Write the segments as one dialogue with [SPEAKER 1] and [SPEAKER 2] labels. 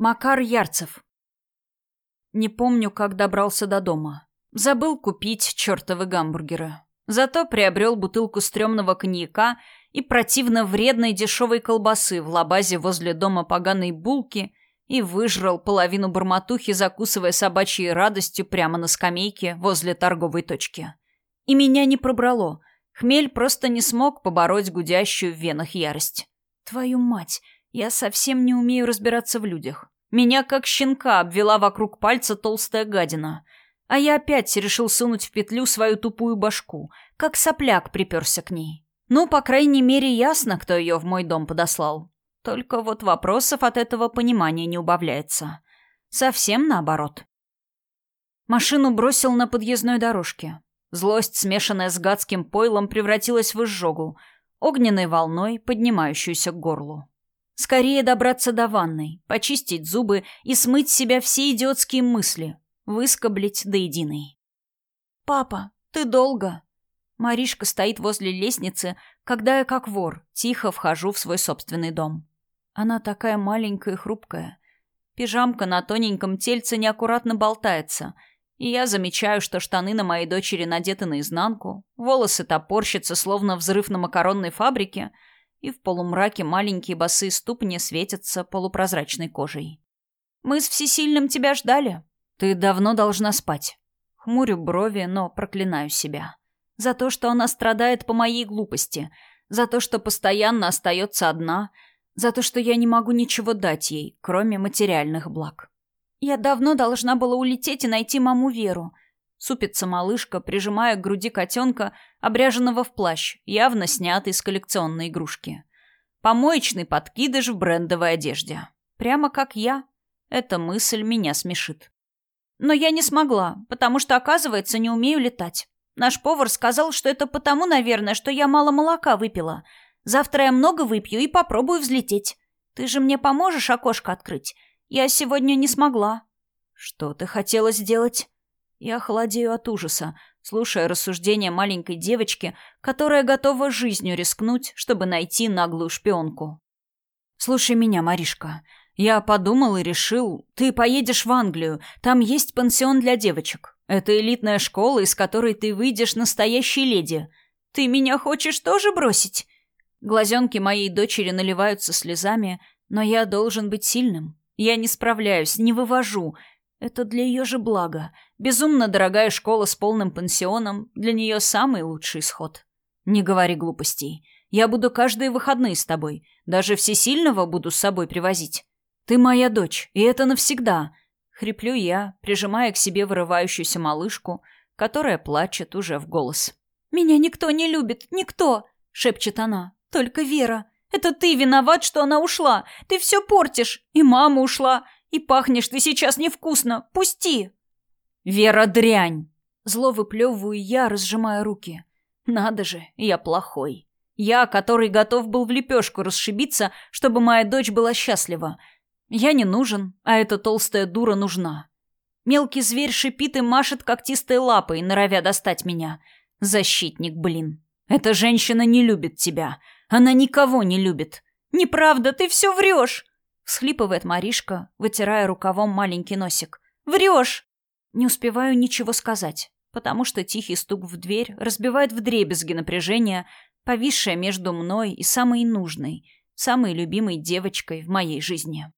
[SPEAKER 1] Макар Ярцев. Не помню, как добрался до дома. Забыл купить чертовы гамбургеры. Зато приобрел бутылку стрёмного коньяка и противно вредной дешевой колбасы в лабазе возле дома поганой булки и выжрал половину барматухи, закусывая собачьей радостью прямо на скамейке возле торговой точки. И меня не пробрало. Хмель просто не смог побороть гудящую в венах ярость. Твою мать! Я совсем не умею разбираться в людях. Меня как щенка обвела вокруг пальца толстая гадина. А я опять решил сунуть в петлю свою тупую башку, как сопляк приперся к ней. Ну, по крайней мере, ясно, кто ее в мой дом подослал. Только вот вопросов от этого понимания не убавляется. Совсем наоборот. Машину бросил на подъездной дорожке. Злость, смешанная с гадским пойлом, превратилась в изжогу, огненной волной, поднимающуюся к горлу. Скорее добраться до ванной, почистить зубы и смыть с себя все идиотские мысли, выскоблить до единой. «Папа, ты долго?» Маришка стоит возле лестницы, когда я, как вор, тихо вхожу в свой собственный дом. Она такая маленькая и хрупкая. Пижамка на тоненьком тельце неаккуратно болтается, и я замечаю, что штаны на моей дочери надеты наизнанку, волосы топорщатся, словно взрыв на макаронной фабрике — и в полумраке маленькие босые ступни светятся полупрозрачной кожей. «Мы с Всесильным тебя ждали. Ты давно должна спать». Хмурю брови, но проклинаю себя. За то, что она страдает по моей глупости, за то, что постоянно остается одна, за то, что я не могу ничего дать ей, кроме материальных благ. Я давно должна была улететь и найти маму Веру — Супится малышка, прижимая к груди котенка, обряженного в плащ, явно снятый с коллекционной игрушки. Помоечный подкидыш в брендовой одежде. Прямо как я. Эта мысль меня смешит. Но я не смогла, потому что, оказывается, не умею летать. Наш повар сказал, что это потому, наверное, что я мало молока выпила. Завтра я много выпью и попробую взлететь. Ты же мне поможешь окошко открыть? Я сегодня не смогла. Что ты хотела сделать? Я холодею от ужаса, слушая рассуждения маленькой девочки, которая готова жизнью рискнуть, чтобы найти наглую шпионку. «Слушай меня, Маришка. Я подумал и решил, ты поедешь в Англию, там есть пансион для девочек. Это элитная школа, из которой ты выйдешь настоящей леди. Ты меня хочешь тоже бросить?» Глазенки моей дочери наливаются слезами, но я должен быть сильным. Я не справляюсь, не вывожу, это для ее же блага. Безумно дорогая школа с полным пансионом для нее самый лучший исход. Не говори глупостей. Я буду каждые выходные с тобой. Даже всесильного буду с собой привозить. Ты моя дочь, и это навсегда. Хриплю я, прижимая к себе вырывающуюся малышку, которая плачет уже в голос. «Меня никто не любит, никто!» — шепчет она. «Только Вера. Это ты виноват, что она ушла. Ты все портишь. И мама ушла. И пахнешь ты сейчас невкусно. Пусти!» «Вера дрянь!» Зло выплевываю я, разжимая руки. «Надо же, я плохой. Я, который готов был в лепешку расшибиться, чтобы моя дочь была счастлива. Я не нужен, а эта толстая дура нужна. Мелкий зверь шипит и машет когтистой лапой, норовя достать меня. Защитник, блин. Эта женщина не любит тебя. Она никого не любит. Неправда, ты все врешь. Всхлипывает Маришка, вытирая рукавом маленький носик. «Врешь!» Не успеваю ничего сказать, потому что тихий стук в дверь разбивает вдребезги напряжение, повисшее между мной и самой нужной, самой любимой девочкой в моей жизни.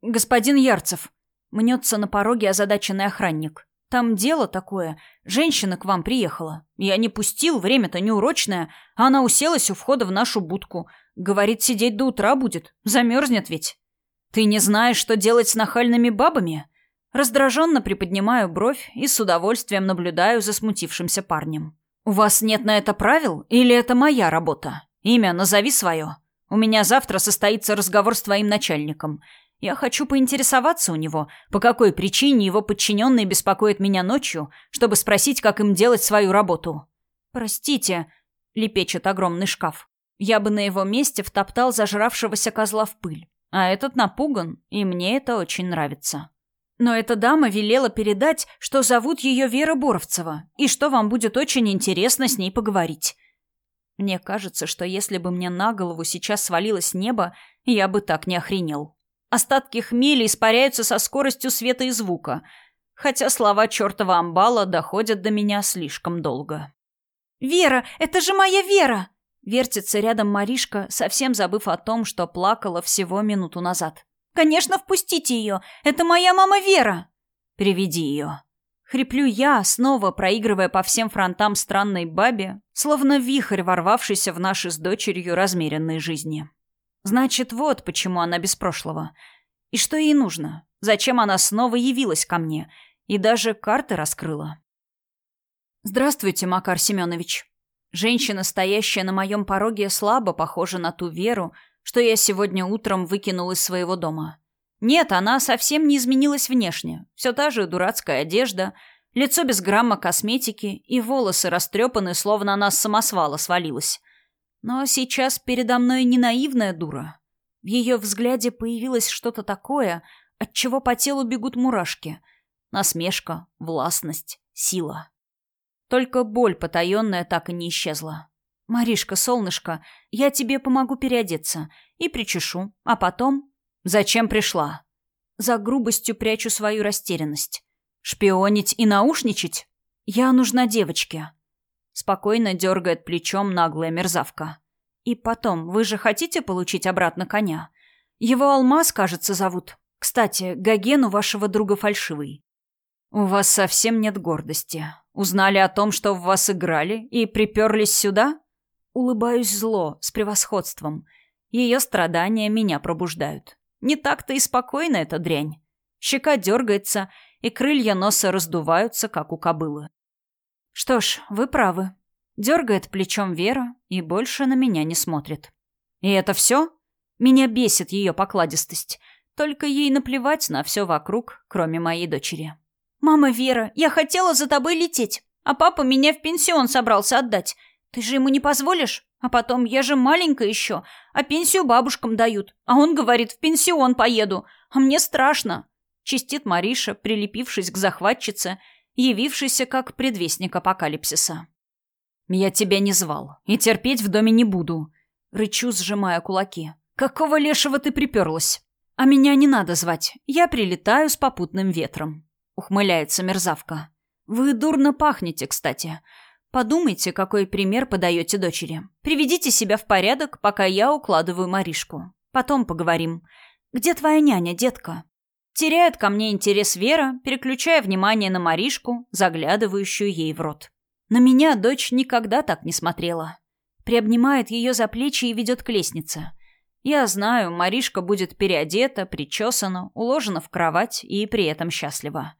[SPEAKER 1] «Господин Ярцев!» Мнется на пороге озадаченный охранник. «Там дело такое. Женщина к вам приехала. Я не пустил, время-то неурочное, а она уселась у входа в нашу будку. Говорит, сидеть до утра будет. Замерзнет ведь». «Ты не знаешь, что делать с нахальными бабами?» Раздраженно приподнимаю бровь и с удовольствием наблюдаю за смутившимся парнем. «У вас нет на это правил? Или это моя работа? Имя назови свое. У меня завтра состоится разговор с твоим начальником. Я хочу поинтересоваться у него, по какой причине его подчиненные беспокоят меня ночью, чтобы спросить, как им делать свою работу». «Простите», — лепечет огромный шкаф. «Я бы на его месте втоптал зажравшегося козла в пыль. А этот напуган, и мне это очень нравится. Но эта дама велела передать, что зовут ее Вера Боровцева, и что вам будет очень интересно с ней поговорить. Мне кажется, что если бы мне на голову сейчас свалилось небо, я бы так не охренел. Остатки хмеля испаряются со скоростью света и звука, хотя слова чертова амбала доходят до меня слишком долго.
[SPEAKER 2] «Вера, это же моя Вера!»
[SPEAKER 1] Вертится рядом Маришка, совсем забыв о том, что плакала всего минуту назад.
[SPEAKER 2] «Конечно, впустите ее! Это моя мама Вера!»
[SPEAKER 1] «Приведи ее!» Хриплю я, снова проигрывая по всем фронтам странной бабе, словно вихрь, ворвавшийся в наши с дочерью размеренные жизни. Значит, вот почему она без прошлого. И что ей нужно? Зачем она снова явилась ко мне? И даже карты раскрыла. «Здравствуйте, Макар Семенович». Женщина, стоящая на моем пороге, слабо похожа на ту веру, что я сегодня утром выкинул из своего дома. Нет, она совсем не изменилась внешне. Все та же дурацкая одежда, лицо без грамма косметики и волосы растрепаны, словно она с самосвала свалилась. Но сейчас передо мной не наивная дура. В ее взгляде появилось что-то такое, от чего по телу бегут мурашки. Насмешка, властность, сила. Только боль потаенная так и не исчезла. «Маришка, солнышко, я тебе помогу переодеться и причешу, а потом Зачем пришла? За грубостью прячу свою растерянность. Шпионить и наушничать? Я нужна девочке. Спокойно дергает плечом наглая мерзавка. И потом, вы же хотите получить обратно коня? Его Алмаз, кажется, зовут. Кстати, Гоген у вашего друга фальшивый. У вас совсем нет гордости. Узнали о том, что в вас играли, и приперлись сюда? Улыбаюсь зло, с превосходством. Ее страдания меня пробуждают. Не так-то и спокойна эта дрянь. Щека дергается, и крылья носа раздуваются, как у кобылы. Что ж, вы правы. Дергает плечом Вера и больше на меня не смотрит. И это все? Меня бесит ее покладистость. Только ей наплевать на все вокруг, кроме моей дочери.
[SPEAKER 2] «Мама Вера, я хотела за тобой лететь, а папа меня в пенсион собрался отдать. Ты же ему не позволишь?» А потом, я же маленькая еще, а пенсию бабушкам дают. А он говорит, в пенсион поеду, а мне страшно. Чистит Мариша, прилепившись к захватчице, явившейся как предвестник апокалипсиса. «Я тебя не звал, и терпеть в доме не буду», — рычу, сжимая кулаки. «Какого лешего ты приперлась? А меня не надо звать, я прилетаю с попутным ветром», — ухмыляется мерзавка. «Вы дурно пахнете, кстати. Подумайте, какой пример подаете дочери. Приведите себя в порядок, пока я укладываю Маришку. Потом поговорим. Где твоя няня, детка? Теряет ко мне интерес Вера, переключая внимание на Маришку, заглядывающую ей в рот. На меня дочь никогда так не смотрела. Приобнимает ее за плечи и ведет к лестнице. Я знаю, Маришка будет переодета, причесана, уложена в кровать и при этом счастлива.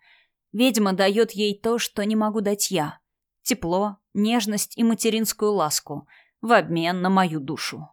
[SPEAKER 2] Ведьма дает ей то, что не могу дать я — тепло, нежность и материнскую ласку в обмен на мою душу.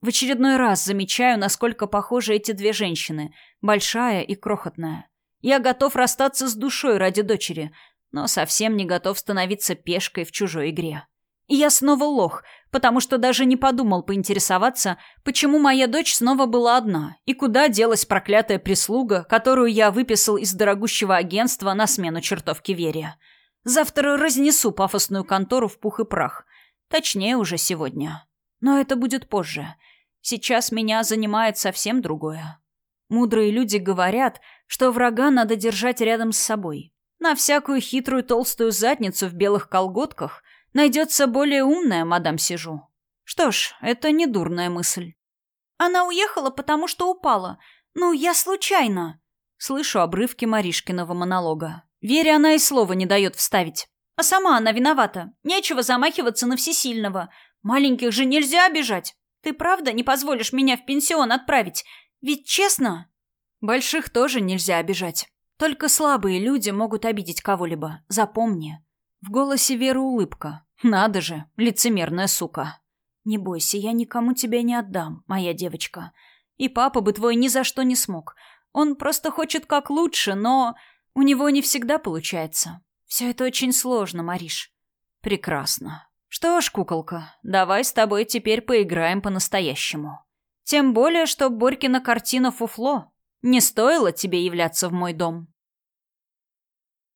[SPEAKER 2] В очередной раз замечаю, насколько похожи эти две женщины, большая и крохотная. Я готов расстаться с душой ради дочери, но совсем не готов становиться пешкой в чужой игре. И я снова лох, потому что даже не подумал поинтересоваться, почему моя дочь снова была одна, и куда делась проклятая прислуга, которую я выписал из дорогущего агентства на смену чертовки Верия. Завтра разнесу пафосную контору в пух и прах. Точнее, уже сегодня. Но это будет позже. Сейчас меня занимает совсем другое. Мудрые люди говорят, что врага надо держать рядом с собой. На всякую хитрую толстую задницу в белых колготках найдется более умная мадам Сижу. Что ж, это не дурная мысль. Она уехала, потому что упала. Ну, я случайно.
[SPEAKER 1] Слышу обрывки Маришкиного монолога. Вере она и слова не дает вставить.
[SPEAKER 2] А сама она виновата. Нечего замахиваться на всесильного. Маленьких же нельзя обижать. Ты правда не позволишь меня в пенсион отправить? Ведь честно...»
[SPEAKER 1] «Больших тоже нельзя обижать. Только слабые люди могут обидеть кого-либо. Запомни». В голосе Веры улыбка. «Надо же, лицемерная сука». «Не бойся, я никому тебя не отдам, моя девочка. И папа бы твой ни за что не смог. Он просто хочет как лучше, но у него не всегда получается. Все это очень сложно, Мариш. Прекрасно. Что ж, куколка, давай с тобой теперь поиграем по-настоящему. Тем более, что Борькина картина фуфло. Не стоило тебе являться в мой дом.